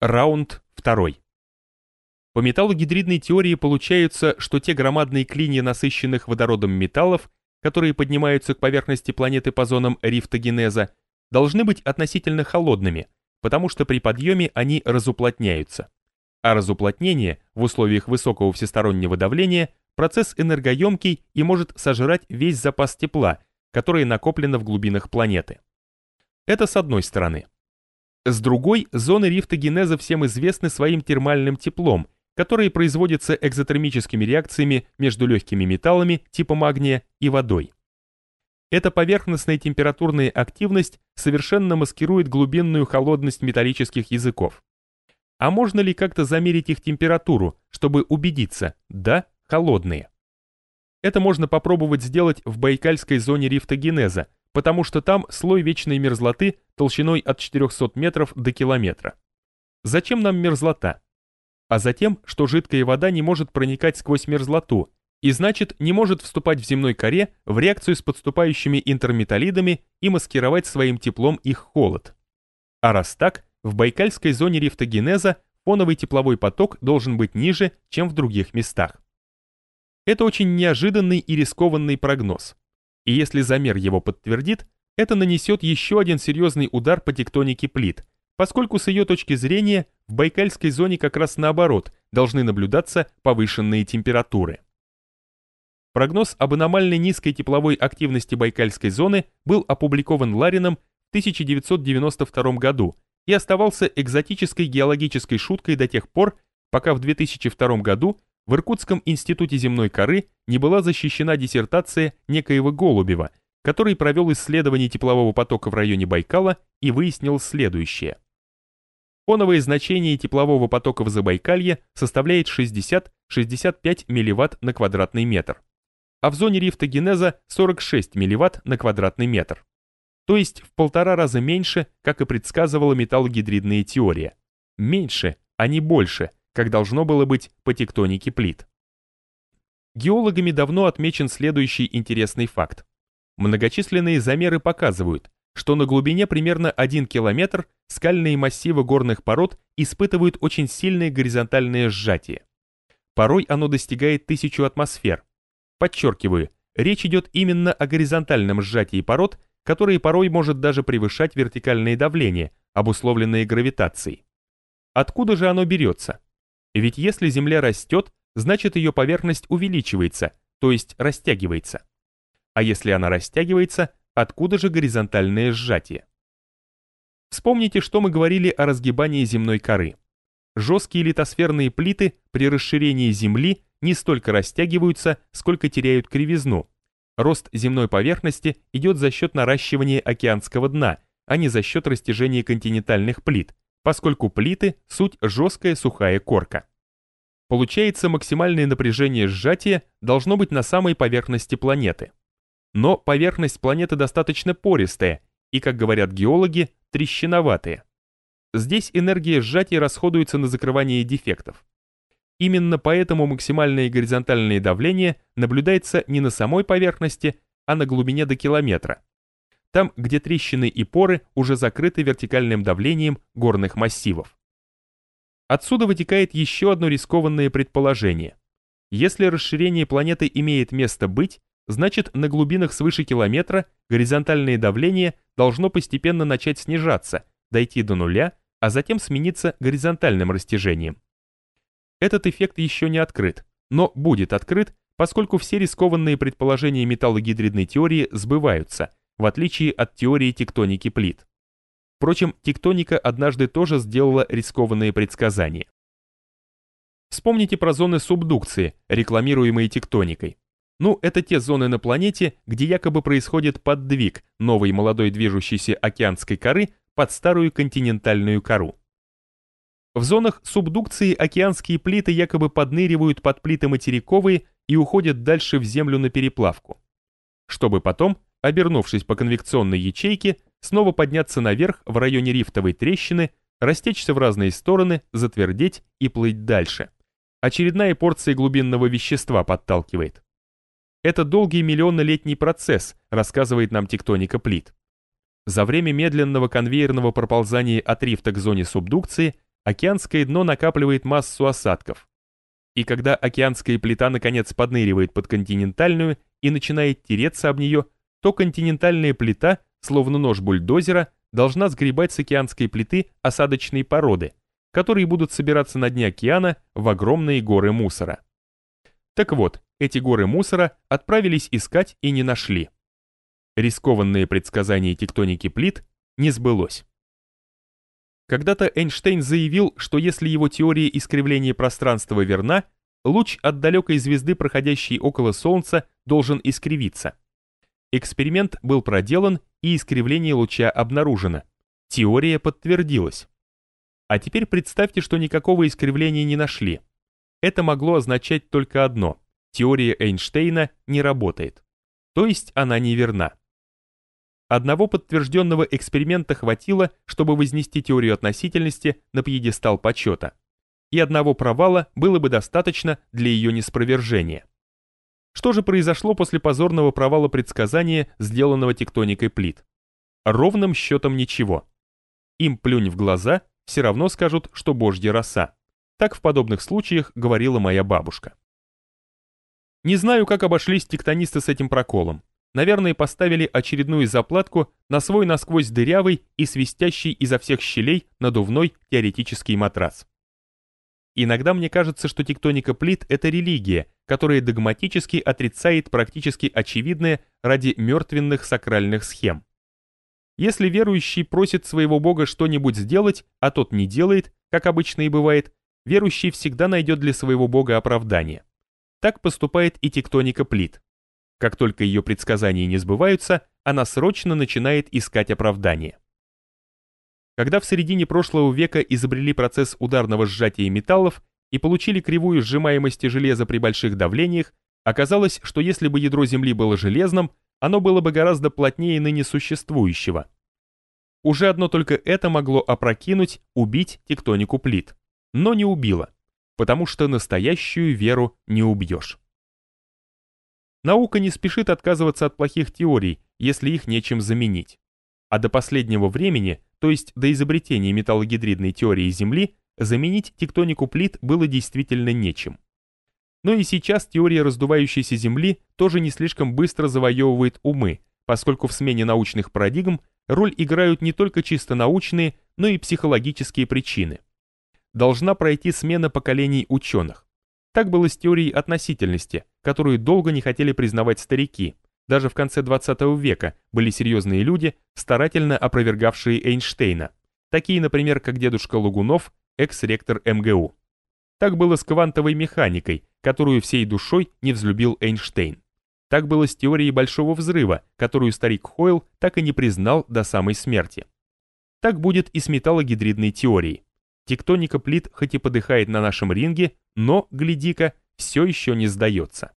Раунд 2. По металлогидридной теории получается, что те громадные клинья насыщенных водородом металлов, которые поднимаются к поверхности планеты по зонам рифтогенеза, должны быть относительно холодными, потому что при подъеме они разуплотняются. А разуплотнение в условиях высокого всестороннего давления процесс энергоемкий и может сожрать весь запас тепла, который накоплено в глубинах планеты. Это с одной стороны. С другой, зоны рифтогенеза всем известны своим термальным теплом, которое производится экзотермическими реакциями между легкими металлами типа магния и водой. Эта поверхностная температурная активность совершенно маскирует глубинную холодность металлических языков. А можно ли как-то замерить их температуру, чтобы убедиться, да, холодные? Это можно попробовать сделать в Байкальской зоне рифтогенеза, потому что там слой вечной мерзлоты толщиной от 400 метров до километра. Зачем нам мерзлота? А затем, что жидкая вода не может проникать сквозь мерзлоту, и значит не может вступать в земной коре в реакцию с подступающими интерметаллидами и маскировать своим теплом их холод. А раз так, в Байкальской зоне рифтогенеза фоновый тепловой поток должен быть ниже, чем в других местах. Это очень неожиданный и рискованный прогноз и если замер его подтвердит, это нанесет еще один серьезный удар по тектонике плит, поскольку с ее точки зрения в Байкальской зоне как раз наоборот должны наблюдаться повышенные температуры. Прогноз об аномальной низкой тепловой активности Байкальской зоны был опубликован Ларином в 1992 году и оставался экзотической геологической шуткой до тех пор, пока в 2002 году в Иркутском институте земной коры не была защищена диссертация некоего Голубева, который провел исследование теплового потока в районе Байкала и выяснил следующее. Фоновое значение теплового потока в Забайкалье составляет 60-65 мВт на квадратный метр, а в зоне рифтогенеза 46 мВт на квадратный метр. То есть в полтора раза меньше, как и предсказывала металлогидридная теория. Меньше, а не больше – как должно было быть по тектонике плит. Геологами давно отмечен следующий интересный факт. Многочисленные замеры показывают, что на глубине примерно 1 километр скальные массивы горных пород испытывают очень сильное горизонтальное сжатие. Порой оно достигает тысячу атмосфер. Подчеркиваю, речь идет именно о горизонтальном сжатии пород, которое порой может даже превышать вертикальное давление, обусловленное гравитацией. Откуда же оно берется? Ведь если Земля растет, значит ее поверхность увеличивается, то есть растягивается. А если она растягивается, откуда же горизонтальное сжатие? Вспомните, что мы говорили о разгибании земной коры. Жесткие литосферные плиты при расширении Земли не столько растягиваются, сколько теряют кривизну. Рост земной поверхности идет за счет наращивания океанского дна, а не за счет растяжения континентальных плит, поскольку плиты – суть жесткая сухая корка. Получается, максимальное напряжение сжатия должно быть на самой поверхности планеты. Но поверхность планеты достаточно пористая и, как говорят геологи, трещиноватая. Здесь энергия сжатия расходуется на закрывание дефектов. Именно поэтому максимальное горизонтальное давление наблюдается не на самой поверхности, а на глубине до километра там, где трещины и поры уже закрыты вертикальным давлением горных массивов. Отсюда вытекает еще одно рискованное предположение. Если расширение планеты имеет место быть, значит на глубинах свыше километра горизонтальное давление должно постепенно начать снижаться, дойти до нуля, а затем смениться горизонтальным растяжением. Этот эффект еще не открыт, но будет открыт, поскольку все рискованные предположения металлогидридной теории сбываются – в отличие от теории тектоники плит. Впрочем, тектоника однажды тоже сделала рискованные предсказания. Вспомните про зоны субдукции, рекламируемые тектоникой. Ну, это те зоны на планете, где якобы происходит поддвиг новой молодой движущейся океанской коры под старую континентальную кору. В зонах субдукции океанские плиты якобы подныривают под плиты материковые и уходят дальше в землю на переплавку. Чтобы потом обернувшись по конвекционной ячейке, снова подняться наверх в районе рифтовой трещины, растечься в разные стороны, затвердеть и плыть дальше. Очередная порция глубинного вещества подталкивает. Это долгий миллионнолетний процесс, рассказывает нам тектоника плит. За время медленного конвейерного проползания от рифта к зоне субдукции океанское дно накапливает массу осадков. И когда океанская плита наконец подныривает под континентальную и начинает тереться об нее, то континентальная плита, словно нож бульдозера, должна сгребать с океанской плиты осадочные породы, которые будут собираться на дне океана в огромные горы мусора. Так вот, эти горы мусора отправились искать и не нашли. Рискованное предсказание тектоники плит не сбылось. Когда-то Эйнштейн заявил, что если его теория искривления пространства верна, луч от далекой звезды, проходящей около Солнца, должен искривиться. Эксперимент был проделан, и искривление луча обнаружено. Теория подтвердилась. А теперь представьте, что никакого искривления не нашли. Это могло означать только одно – теория Эйнштейна не работает. То есть она неверна. Одного подтвержденного эксперимента хватило, чтобы вознести теорию относительности на пьедестал почета. И одного провала было бы достаточно для ее неспровержения. Что же произошло после позорного провала предсказания, сделанного тектоникой плит? Ровным счетом ничего. Им плюнь в глаза, все равно скажут, что божья роса. Так в подобных случаях говорила моя бабушка. Не знаю, как обошлись тектонисты с этим проколом. Наверное, поставили очередную заплатку на свой насквозь дырявый и свистящий изо всех щелей надувной теоретический матрас. Иногда мне кажется, что тектоника плит – это религия, которая догматически отрицает практически очевидное ради мертвенных сакральных схем. Если верующий просит своего бога что-нибудь сделать, а тот не делает, как обычно и бывает, верующий всегда найдет для своего бога оправдание. Так поступает и тектоника плит. Как только ее предсказания не сбываются, она срочно начинает искать оправдание. Когда в середине прошлого века изобрели процесс ударного сжатия металлов и получили кривую сжимаемости железа при больших давлениях, оказалось, что если бы ядро Земли было железным, оно было бы гораздо плотнее ныне существующего. Уже одно только это могло опрокинуть, убить тектонику плит. Но не убило, потому что настоящую веру не убьешь. Наука не спешит отказываться от плохих теорий, если их нечем заменить. А до последнего времени, то есть до изобретения металлогидридной теории Земли, заменить тектонику плит было действительно нечем. Но и сейчас теория раздувающейся Земли тоже не слишком быстро завоевывает умы, поскольку в смене научных парадигм роль играют не только чисто научные, но и психологические причины. Должна пройти смена поколений ученых. Так было с теорией относительности, которую долго не хотели признавать старики. Даже в конце 20 века были серьезные люди, старательно опровергавшие Эйнштейна, такие, например, как дедушка Лугунов, экс-ректор МГУ. Так было с квантовой механикой, которую всей душой не взлюбил Эйнштейн. Так было с теорией Большого Взрыва, которую старик Хойл так и не признал до самой смерти. Так будет и с металлогидридной теорией. Тектоника плит хоть и подыхает на нашем ринге, но, гляди-ка, все еще не сдается.